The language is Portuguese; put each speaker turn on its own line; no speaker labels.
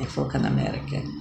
é foca na América.